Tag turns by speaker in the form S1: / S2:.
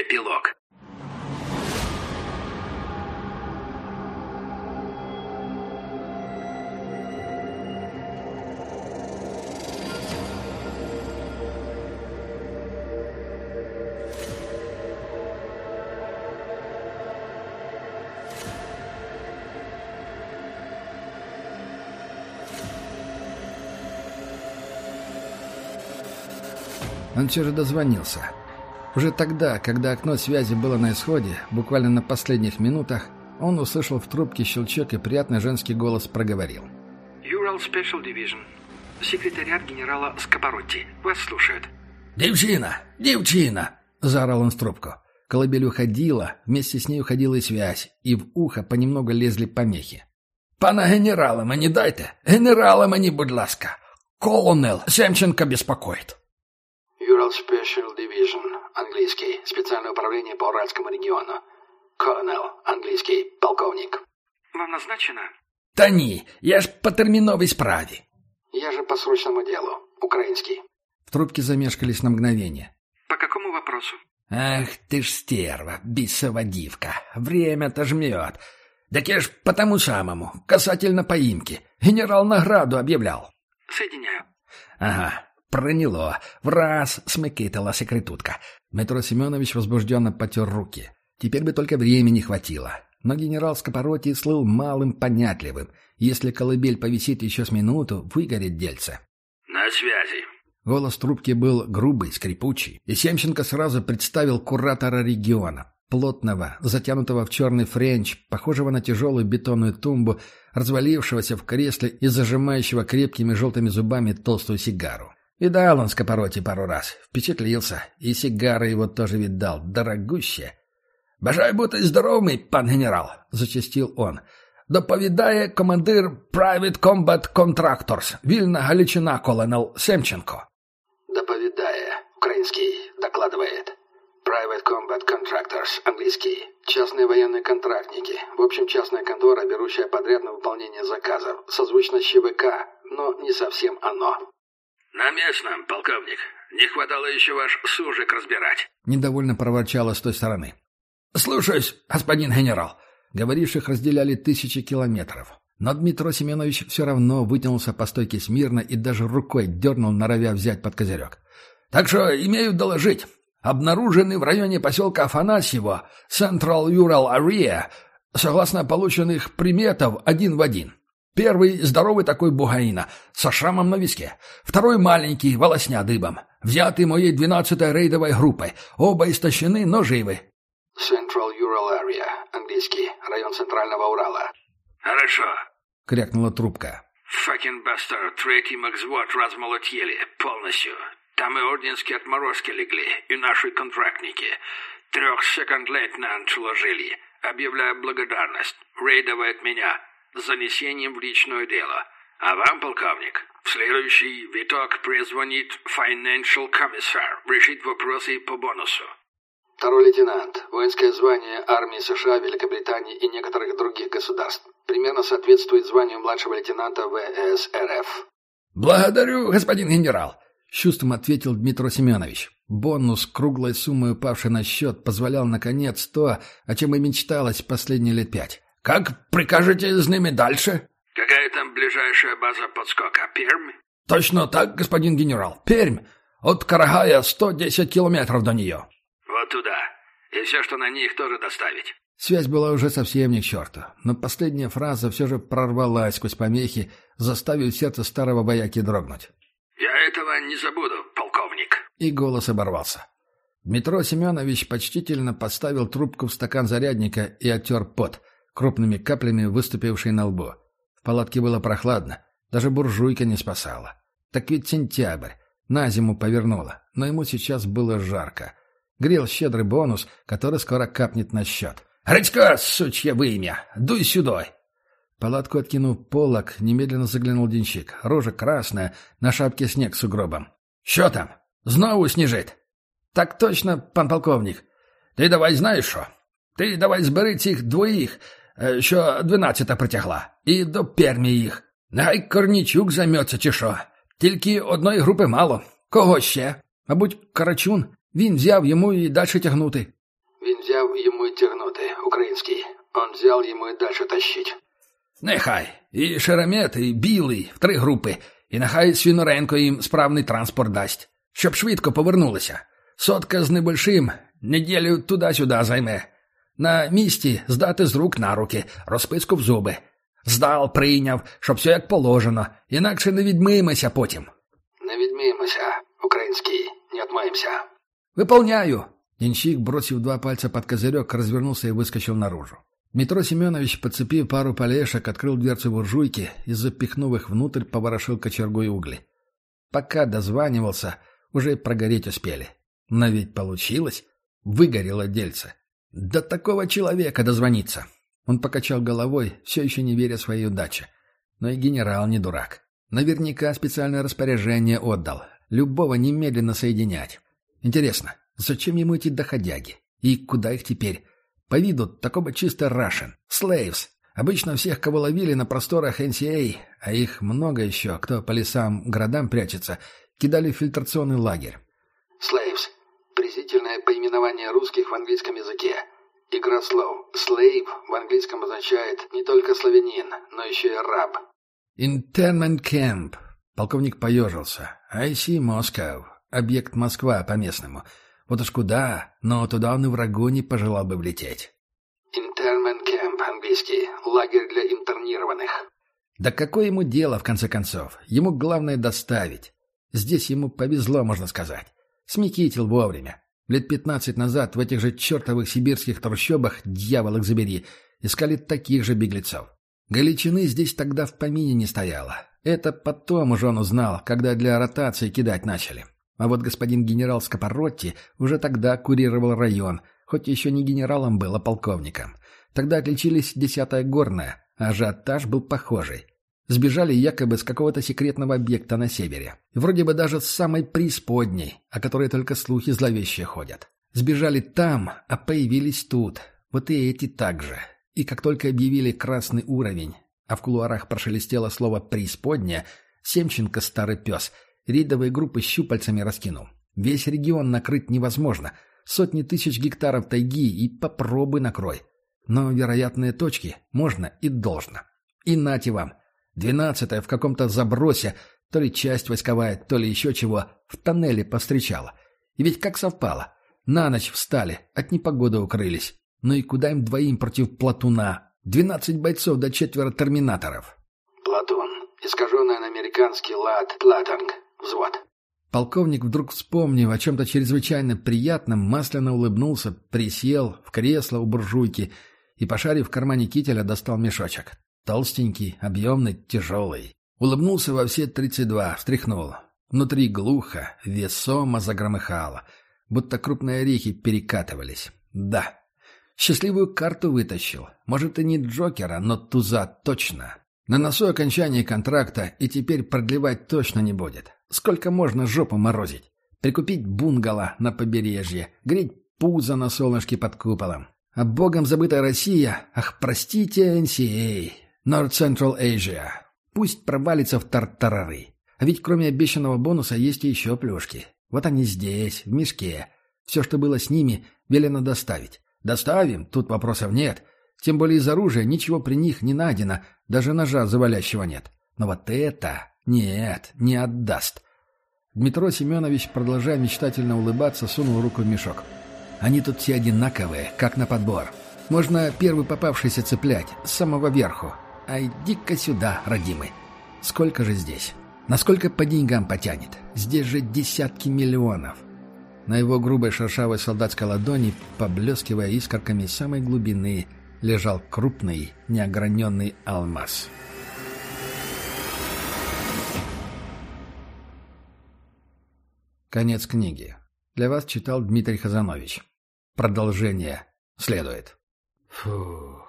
S1: Эпилог.
S2: Же дозвонился. Уже тогда, когда окно связи было на исходе, буквально на последних минутах, он услышал в трубке щелчок и приятный женский голос проговорил.
S3: Ural Special Division. Секретариат генерала Скопоротти. Вас слушают.
S2: «Девчина! Девчина!» — заорал он в трубку. Колыбель уходила, вместе с ней уходила и связь, и в ухо понемногу лезли помехи. «Пана генерала мені дайте! Генерала мені, будь ласка! Колонел Семченко беспокоит!»
S4: Ural Special Division, английский, специальное управление по Уральскому региону. Колонел, английский, полковник.
S3: Вам назначено?
S2: «Та ні, я ж по терміновій справі!»
S4: Я же по срочному делу, украинский.
S2: В трубке замешкались на мгновение.
S3: По какому вопросу?
S2: «Ах ты ж стерва, бисова дивка, время-то жмет. Так я ж по тому самому, касательно поимки. Генерал награду объявлял».
S3: Соединяю.
S2: «Ага, проняло. В раз смекитала секретутка». Метро Семенович возбужденно потер руки. Теперь бы только времени хватило. Но генерал Скопороти слыл малым понятливым. Если колыбель повисит еще с минуту, выгорит дельце.
S1: На связи.
S2: Голос трубки был грубый, скрипучий, и Семченко сразу представил куратора региона, плотного, затянутого в черный френч, похожего на тяжелую бетонную тумбу, развалившегося в кресле и зажимающего крепкими желтыми зубами толстую сигару. Видал он Скопороти пару раз, впечатлился, и сигары его тоже видал, дорогущие. «Бажаю бути здоровий, пан генерал», — зачастил он. «Доповідає командир Private Combat Contractors, вільна Галичина колонел Семченко».
S4: Доповедая, украинский, докладывает. Private Combat Contractors, английский. Частные военные контрактники. В общем, частная контора, берущая подряд на выполнение заказов. Созвучно с ЧВК, но не совсем оно.
S1: На местном, полковник. Не хватало еще ваш сужик разбирать.
S2: Недовольно проворчало с той стороны. «Слушаюсь, господин генерал». Говоривших разделяли тысячи километров. Но Дмитро Семенович все равно вытянулся по стойке смирно и даже рукой дернул, норовя взять под козырек. «Так что имею доложить. Обнаружены в районе поселка Афанасьево, Central Ural Area, согласно полученных приметов, один в один. Первый – здоровый такой бугаина, со шрамом на виске. Второй – маленький, волосня дыбом. Взятый моей двенадцатой рейдовой группой. Оба истощены, но живы.
S4: Central Ural Area, английский, район Центрального Урала.
S1: Хорошо.
S2: — крякнула трубка.
S1: Факин бастер, третий макзвод размолотили полностью. Там и орденские отморозки легли, и наши контрактники. Трех секонд-лейтенант уложили. Объявляю благодарность. Рейдовый от меня. С занесением в личное дело. А вам, полковник, в следующий виток призвонит Financial Commissar. Решить вопросы по бонусу.
S4: Второй лейтенант. Воинское звание армии США, Великобритании и некоторых других государств. Примерно соответствует званию младшего лейтенанта ВС РФ.
S2: «Благодарю, господин генерал», — с чувством ответил Дмитро Семенович. Бонус круглой суммой, упавший на счет, позволял, наконец, то, о чем и мечталось последние лет пять. «Как прикажете с ними дальше?»
S1: Какая там ближайшая база подскока? Пермь?
S2: «Точно так, господин генерал. Пермь. От Карагая 110 километров до нее».
S1: Вот туда. И все, что на них, тоже доставить.
S2: Связь была уже совсем не к черту, но последняя фраза все же прорвалась сквозь помехи, заставив сердце старого бояки дрогнуть.
S1: Я этого не забуду, полковник.
S2: И голос оборвался. Дмитро Семенович почтительно поставил трубку в стакан зарядника и оттер пот, крупными каплями выступивший на лбу. В палатке было прохладно, даже буржуйка не спасала. Так ведь сентябрь, на зиму повернула, но ему сейчас было жарко. Грел щедрый бонус, который скоро капнет на счет. «Гречка, сучье вымя! Дуй сюда!» Палатку откинув полок, немедленно заглянул денщик. Рожа красная, на шапке снег с угробом. «Що там? Знову сніжить?» «Так точно, пан полковник. Ти давай знаєш що? Ти давай збери цих двоїх, е, Що дванадцята притягла, і до пермі їх. Нехай Корнічук займеться чи що. Тільки одної групи мало. Кого ще? Мабуть, Карачун. Він взяв йому і далі тягнути.
S4: Він взяв йому й тягнути, український. Он взяв йому і далі тащить.
S2: Нехай. І Шеремет, і Білий в три групи. І нехай Свіноренко їм справний транспорт дасть. Щоб швидко повернулися. Сотка з небольшим неділю туди-сюди займе. На місці здати з рук на руки, розписку в зуби. Здал, прийняв, щоб все як положено, інакше не відмиємося потім.
S4: Не відміємося, український, не отмоємося.
S2: «Выполняю!» Денщик бросив два пальца под козырек, развернулся и выскочил наружу. Дмитро Семенович, подцепив пару полешек, открыл дверцу буржуйки и, запихнув их внутрь, поворошил кочергой угли. Пока дозванивался, уже прогореть успели. Но ведь получилось. Выгорело дельце. До такого человека дозвониться. Он покачал головой, все еще не веря своей удаче. Но и генерал не дурак. Наверняка специальное распоряжение отдал. Любого немедленно соединять. Интересно, зачем ему эти доходяги? И куда их теперь? По виду такого чисто Russian. Slaves. Обычно всех, кого ловили на просторах NCA, а их много еще, кто по лесам, городам прячется, кидали в фильтрационный лагерь.
S4: Slaves. Презрительное поименование русских в английском языке. Игра слов. Slave в английском означает не только славянин, но еще и раб.
S2: Internment Camp. Полковник поежился. I see Moscow. Объект Москва по-местному. Вот уж куда, но туда он и врагу не пожелал бы влететь.
S4: Internment Camp английский. Лагерь для интернированных.
S2: Да какое ему дело, в конце концов? Ему главное доставить. Здесь ему повезло, можно сказать. Смекитил вовремя. Лет пятнадцать назад в этих же чертовых сибирских трущобах, дьявол их забери, искали таких же беглецов. Галичины здесь тогда в помине не стояло. Это потом уже он узнал, когда для ротации кидать начали. А вот господин генерал Скопоротти уже тогда курировал район, хоть еще не генералом был, а полковником. Тогда отличились десятая горная, а ажиотаж был похожий. Сбежали якобы с какого-то секретного объекта на севере. Вроде бы даже с самой преисподней, о которой только слухи зловещие ходят. Сбежали там, а появились тут. Вот и эти также. И как только объявили красный уровень, а в кулуарах прошелестело слово «преисподняя», Семченко, старый пес, рейдовые группы щупальцами раскинул. Весь регион накрыть невозможно. Сотни тысяч гектаров тайги и попробуй накрой. Но вероятные точки можно и должно. И нате вам. Двенадцатая в каком-то забросе, то ли часть войсковая, то ли еще чего, в тоннеле повстречала. И ведь как совпало. На ночь встали, от непогоды укрылись. Ну и куда им двоим против платуна? Двенадцать бойцов до четверо терминаторов.
S4: Платон. Искаженный на американский лад Тлатанг. Взвод.
S2: Полковник, вдруг вспомнив о чем-то чрезвычайно приятном, масляно улыбнулся, присел в кресло у буржуйки и, пошарив в кармане кителя, достал мешочек. Толстенький, объемный, тяжелый. Улыбнулся во все тридцать два, встряхнул. Внутри глухо, весомо загромыхало, будто крупные орехи перекатывались. Да, счастливую карту вытащил. Может, и не Джокера, но туза точно. На носу окончание контракта и теперь продлевать точно не будет. Сколько можно жопу морозить? Прикупить бунгало на побережье, греть пузо на солнышке под куполом. А богом забытая Россия, ах, простите, NCA, North Central Asia. Пусть провалится в тартарары. А ведь кроме обещанного бонуса есть и еще плюшки. Вот они здесь, в мешке. Все, что было с ними, велено доставить. Доставим, тут вопросов нет. Тем более из оружия ничего при них не найдено, даже ножа завалящего нет. Но вот это... Нет, не отдаст. Дмитро Семенович, продолжая мечтательно улыбаться, сунул руку в мешок. Они тут все одинаковые, как на подбор. Можно первый попавшийся цеплять, с самого верху. А иди-ка сюда, родимый. Сколько же здесь? Насколько по деньгам потянет? Здесь же десятки миллионов. На его грубой шершавой солдатской ладони, поблескивая искорками самой глубины, лежал крупный, неограненный алмаз. Конец книги. Для вас читал Дмитрий Хазанович. Продолжение следует. Фух.